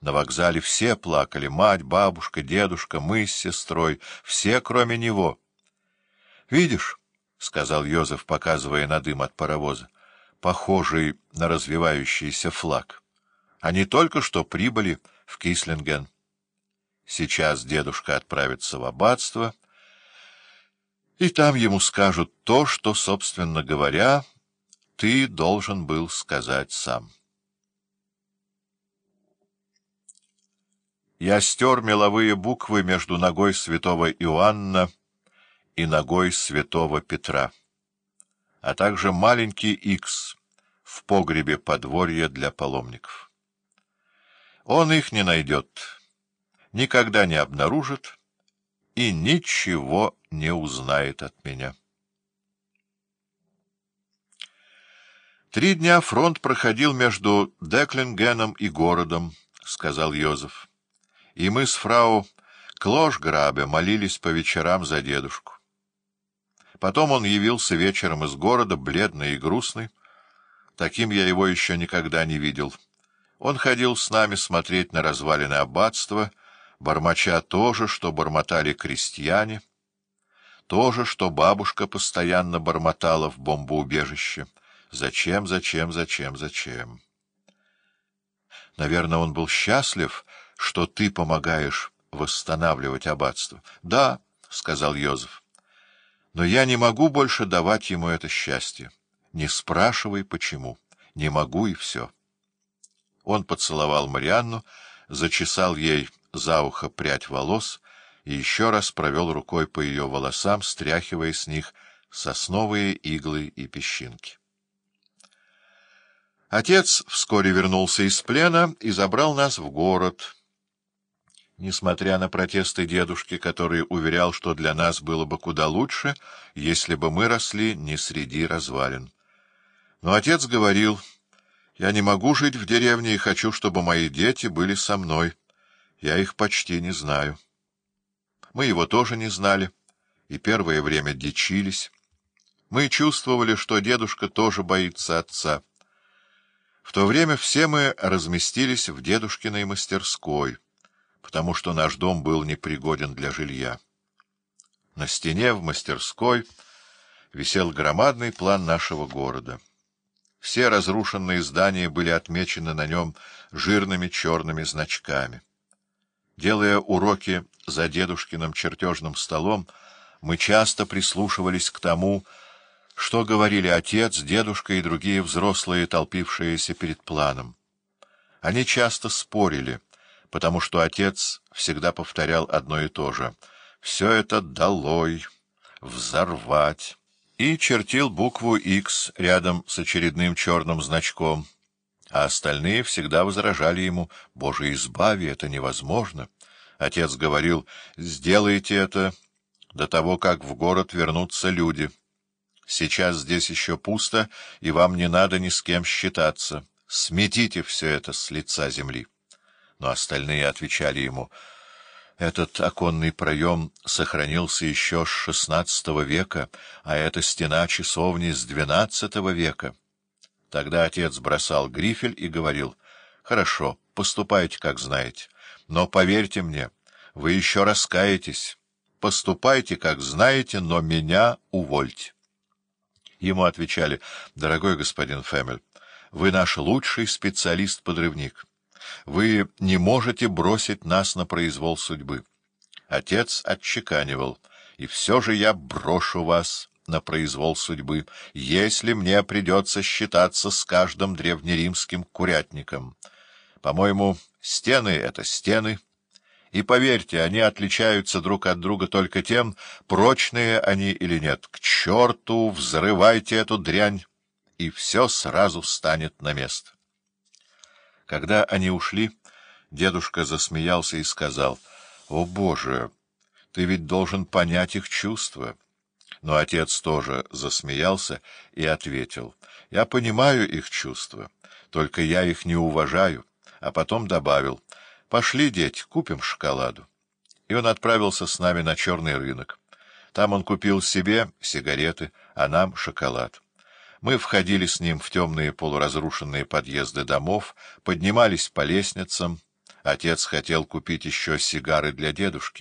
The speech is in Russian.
На вокзале все плакали — мать, бабушка, дедушка, мы с сестрой, все, кроме него. — Видишь, — сказал Йозеф, показывая на дым от паровоза, — похожий на развивающийся флаг. Они только что прибыли в Кислинген. Сейчас дедушка отправится в аббатство, и там ему скажут то, что, собственно говоря, ты должен был сказать сам. Я стер меловые буквы между ногой святого Иоанна и ногой святого Петра, а также маленький икс в погребе подворья для паломников. Он их не найдет, никогда не обнаружит и ничего не узнает от меня. Три дня фронт проходил между Деклингеном и городом, — сказал Йозеф и мы с фрау Кложграбе молились по вечерам за дедушку. Потом он явился вечером из города, бледный и грустный. Таким я его еще никогда не видел. Он ходил с нами смотреть на развалины аббатства, бормоча то же, что бормотали крестьяне, то же, что бабушка постоянно бормотала в бомбоубежище. Зачем, зачем, зачем, зачем? Наверное, он был счастлив, что ты помогаешь восстанавливать аббатство. — Да, — сказал Йозеф, — но я не могу больше давать ему это счастье. Не спрашивай, почему. Не могу, и все. Он поцеловал Марианну, зачесал ей за ухо прядь волос и еще раз провел рукой по ее волосам, стряхивая с них сосновые иглы и песчинки. Отец вскоре вернулся из плена и забрал нас в город — несмотря на протесты дедушки, который уверял, что для нас было бы куда лучше, если бы мы росли не среди развалин. Но отец говорил, «Я не могу жить в деревне и хочу, чтобы мои дети были со мной. Я их почти не знаю». Мы его тоже не знали, и первое время дичились. Мы чувствовали, что дедушка тоже боится отца. В то время все мы разместились в дедушкиной мастерской — потому что наш дом был непригоден для жилья. На стене в мастерской висел громадный план нашего города. Все разрушенные здания были отмечены на нем жирными черными значками. Делая уроки за дедушкиным чертежным столом, мы часто прислушивались к тому, что говорили отец, дедушка и другие взрослые, толпившиеся перед планом. Они часто спорили — потому что отец всегда повторял одно и то же. «Все это долой, взорвать» и чертил букву «Х» рядом с очередным черным значком. А остальные всегда возражали ему «Боже, избави, это невозможно». Отец говорил «Сделайте это до того, как в город вернутся люди. Сейчас здесь еще пусто, и вам не надо ни с кем считаться. Сметите все это с лица земли» но остальные отвечали ему. Этот оконный проем сохранился еще с шестнадцатого века, а эта стена часовни с двенадцатого века. Тогда отец бросал грифель и говорил, «Хорошо, поступайте, как знаете, но поверьте мне, вы еще раскаетесь. Поступайте, как знаете, но меня увольте». Ему отвечали, «Дорогой господин Фемель, вы наш лучший специалист-подрывник». Вы не можете бросить нас на произвол судьбы. Отец отчеканивал, и все же я брошу вас на произвол судьбы, если мне придется считаться с каждым древнеримским курятником. По-моему, стены — это стены, и, поверьте, они отличаются друг от друга только тем, прочные они или нет. К черту взрывайте эту дрянь, и все сразу станет на место. Когда они ушли, дедушка засмеялся и сказал, — О, Боже, ты ведь должен понять их чувства. Но отец тоже засмеялся и ответил, — Я понимаю их чувства, только я их не уважаю. А потом добавил, — Пошли, дети, купим шоколаду. И он отправился с нами на черный рынок. Там он купил себе сигареты, а нам шоколад. Мы входили с ним в темные полуразрушенные подъезды домов, поднимались по лестницам, Отец хотел купить еще сигары для дедушки.